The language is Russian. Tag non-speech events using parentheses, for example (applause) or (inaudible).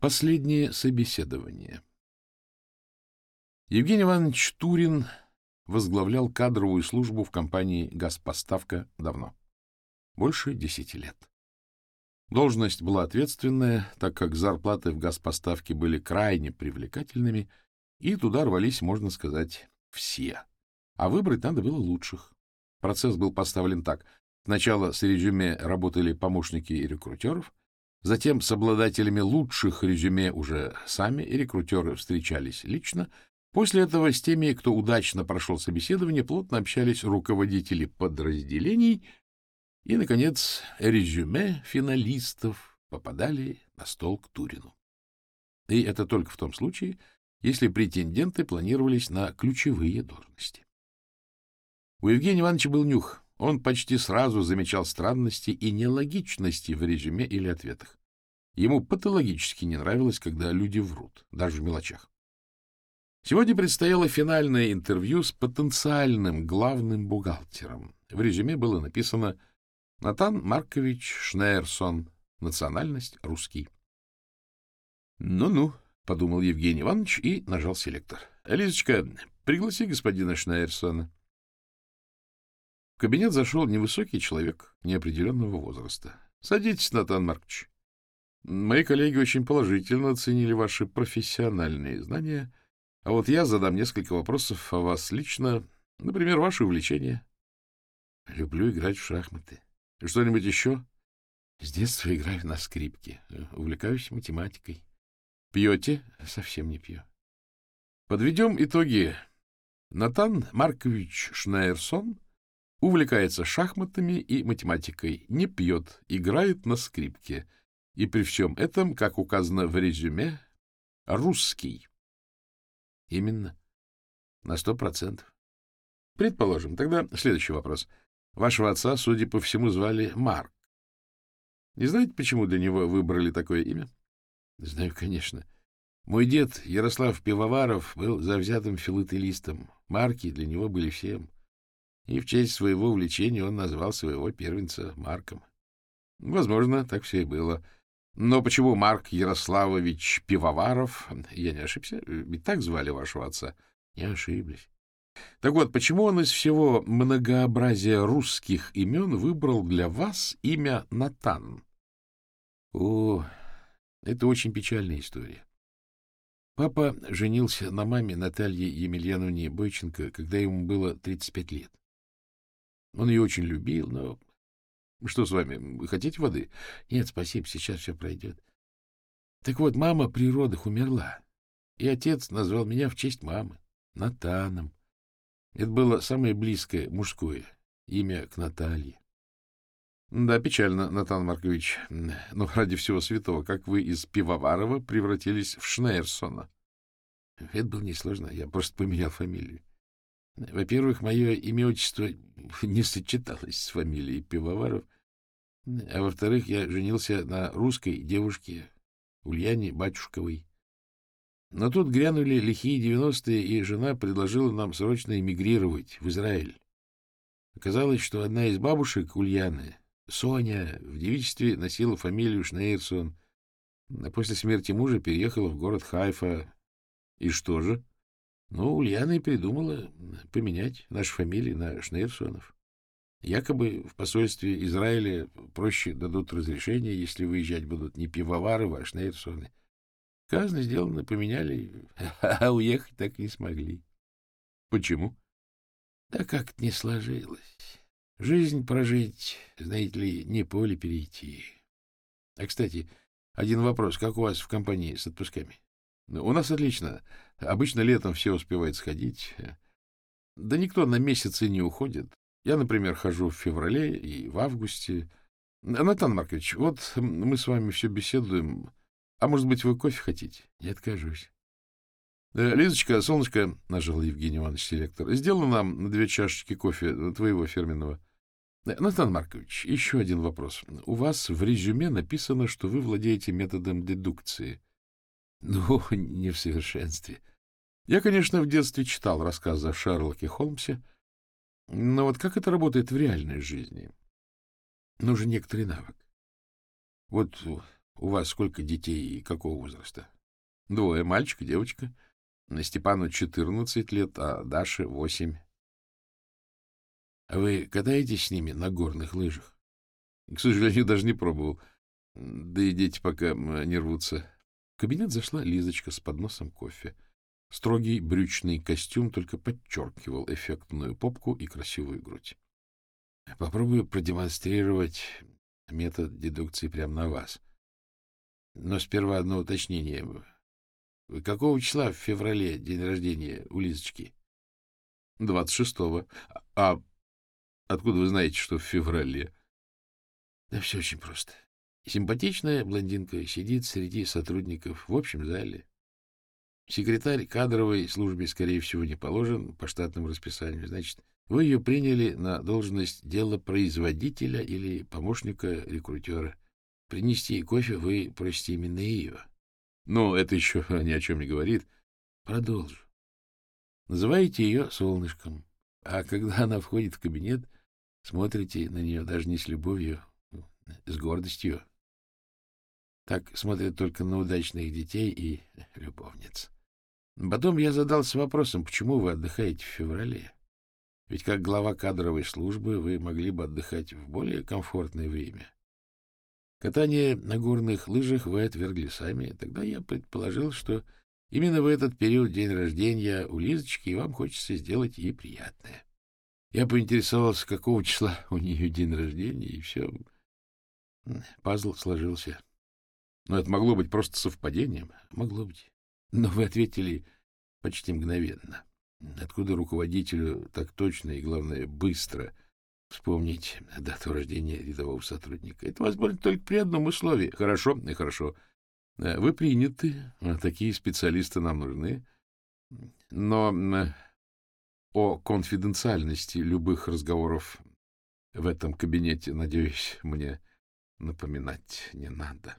Последнее собеседование. Евгений Иванович Турин возглавлял кадровую службу в компании «Газпоставка» давно. Больше десяти лет. Должность была ответственная, так как зарплаты в газпоставке были крайне привлекательными, и туда рвались, можно сказать, все. А выбрать надо было лучших. Процесс был поставлен так. Сначала с резюме работали помощники и рекрутеров, Затем с обладателями лучших резюме уже сами рекрутеры встречались лично. После этого с теми, кто удачно прошел собеседование, плотно общались руководители подразделений. И, наконец, резюме финалистов попадали на стол к Турину. И это только в том случае, если претенденты планировались на ключевые должности. У Евгения Ивановича был нюх. Он почти сразу замечал странности и нелогичности в резюме или ответах. Ему патологически не нравилось, когда люди врут, даже в мелочах. Сегодня предстояло финальное интервью с потенциальным главным бухгалтером. В резюме было написано «Натан Маркович Шнейерсон, национальность русский». «Ну-ну», — подумал Евгений Иванович и нажал селектор. «Лизочка, пригласи господина Шнейерсона». Кабинет зашел невысокий человек неопределенного возраста. — Садитесь, Натан Маркович. Мои коллеги очень положительно оценили ваши профессиональные знания, а вот я задам несколько вопросов о вас лично, например, ваше увлечение. — Люблю играть в шахматы. — Что-нибудь еще? — С детства играю на скрипке. Увлекаюсь математикой. — Пьете? — Совсем не пью. — Подведем итоги. Натан Маркович Шнайерсон увлекается шахматами и математикой, не пьет, играет на скрипке. И при всем этом, как указано в резюме, русский. Именно. На сто процентов. Предположим. Тогда следующий вопрос. Вашего отца, судя по всему, звали Марк. Не знаете, почему для него выбрали такое имя? Знаю, конечно. Мой дед, Ярослав Пивоваров, был завзятым филателистом. Марки для него были всем и в честь своего увлечения он назвал своего первенца Марком. Возможно, так все и было. Но почему Марк Ярославович Пивоваров? Я не ошибся? Ведь так звали вашего отца? Не ошиблись. Так вот, почему он из всего многообразия русских имен выбрал для вас имя Натан? О, это очень печальная история. Папа женился на маме Наталье Емельяновне Бойченко, когда ему было 35 лет. Он ее очень любил, но... Что с вами? Вы хотите воды? Нет, спасибо, сейчас все пройдет. Так вот, мама при родах умерла, и отец назвал меня в честь мамы, Натаном. Это было самое близкое мужское имя к Наталье. Да, печально, Натан Маркович. Но ради всего святого, как вы из Пивоварова превратились в Шнейрсона? Это было несложно, я просто поменял фамилию. Во-первых, мое имя-отчество (laughs) не сочеталось с фамилией Пивоваров, а во-вторых, я женился на русской девушке Ульяне Батюшковой. Но тут грянули лихие девяностые, и жена предложила нам срочно эмигрировать в Израиль. Оказалось, что одна из бабушек Ульяны, Соня, в девичестве носила фамилию Шнейрсон, а после смерти мужа переехала в город Хайфа. И что же? Ну, Ульяна и придумала поменять наши фамилии на Шнейрсонов. Якобы в посольстве Израиля проще дадут разрешение, если выезжать будут не Пивоваровы, а Шнейрсоны. Сказано, сделано, поменяли, (laughs) а уехать так и не смогли. Почему? Да как-то не сложилось. Жизнь прожить, знаете ли, не поле перейти. А, кстати, один вопрос. Как у вас в компании с отпусками? У нас отлично. Обычно летом все успевают сходить. Да никто на месяцы не уходит. Я, например, хожу в феврале и в августе. Натан Маркович, вот мы с вами все беседуем. А может быть, вы кофе хотите? Не откажусь. Э, — Лизочка, солнышко, — нажал Евгений Иванович селектор, — сделай нам на две чашечки кофе твоего фирменного. Э, — Натан Маркович, еще один вопрос. У вас в резюме написано, что вы владеете методом дедукции. Ну, (laughs) не в совершенстве. Я, конечно, в детстве читал рассказы о Шерлоке Холмсе, но вот как это работает в реальной жизни? Нужен некоторый навык. Вот У вас сколько детей и какого возраста? Двое, мальчик и девочка. Степану 14 лет, а Даше 8. А вы катаетесь с ними на горных лыжах? К сожалению, (laughs) даже не пробовал. Да и дети пока не рвутся. Кабинет зашла Лизочка с подносом кофе. Строгий брючный костюм только подчеркивал эффектную попку и красивую грудь. Попробую продемонстрировать метод дедукции прямо на вас. Но сперва одно уточнение. Какого числа в феврале день рождения у Лизочки? Двадцать шестого. А откуда вы знаете, что в феврале? Да все очень просто. Симпатичная блондинка сидит среди сотрудников в общем зале. Секретарь кадровой службе, скорее всего, не положен по штатному расписанию. Значит, вы ее приняли на должность делопроизводителя или помощника рекрутера. Принести кофе вы просите именно ее. Но это еще (laughs) ни о чем не говорит. Продолжу. Называете ее солнышком, а когда она входит в кабинет, смотрите на нее даже не с любовью, с гордостью. Так смотрят только на удачных детей и любовниц. Потом я задался вопросом, почему вы отдыхаете в феврале? Ведь как глава кадровой службы вы могли бы отдыхать в более комфортное время. Катание на горных лыжах вы отвергли сами. Тогда я предположил, что именно в этот период день рождения у Лизочки, и вам хочется сделать ей приятное. Я поинтересовался, какого числа у нее день рождения, и все. Пазл сложился. Но это могло быть просто совпадением. Могло быть. Но вы ответили почти мгновенно. Откуда руководителю так точно и, главное, быстро вспомнить дату рождения рядового сотрудника? Это возможно только при одном условии. Хорошо, и хорошо. Вы приняты, такие специалисты нам нужны. Но о конфиденциальности любых разговоров в этом кабинете, надеюсь, мне напоминать не надо.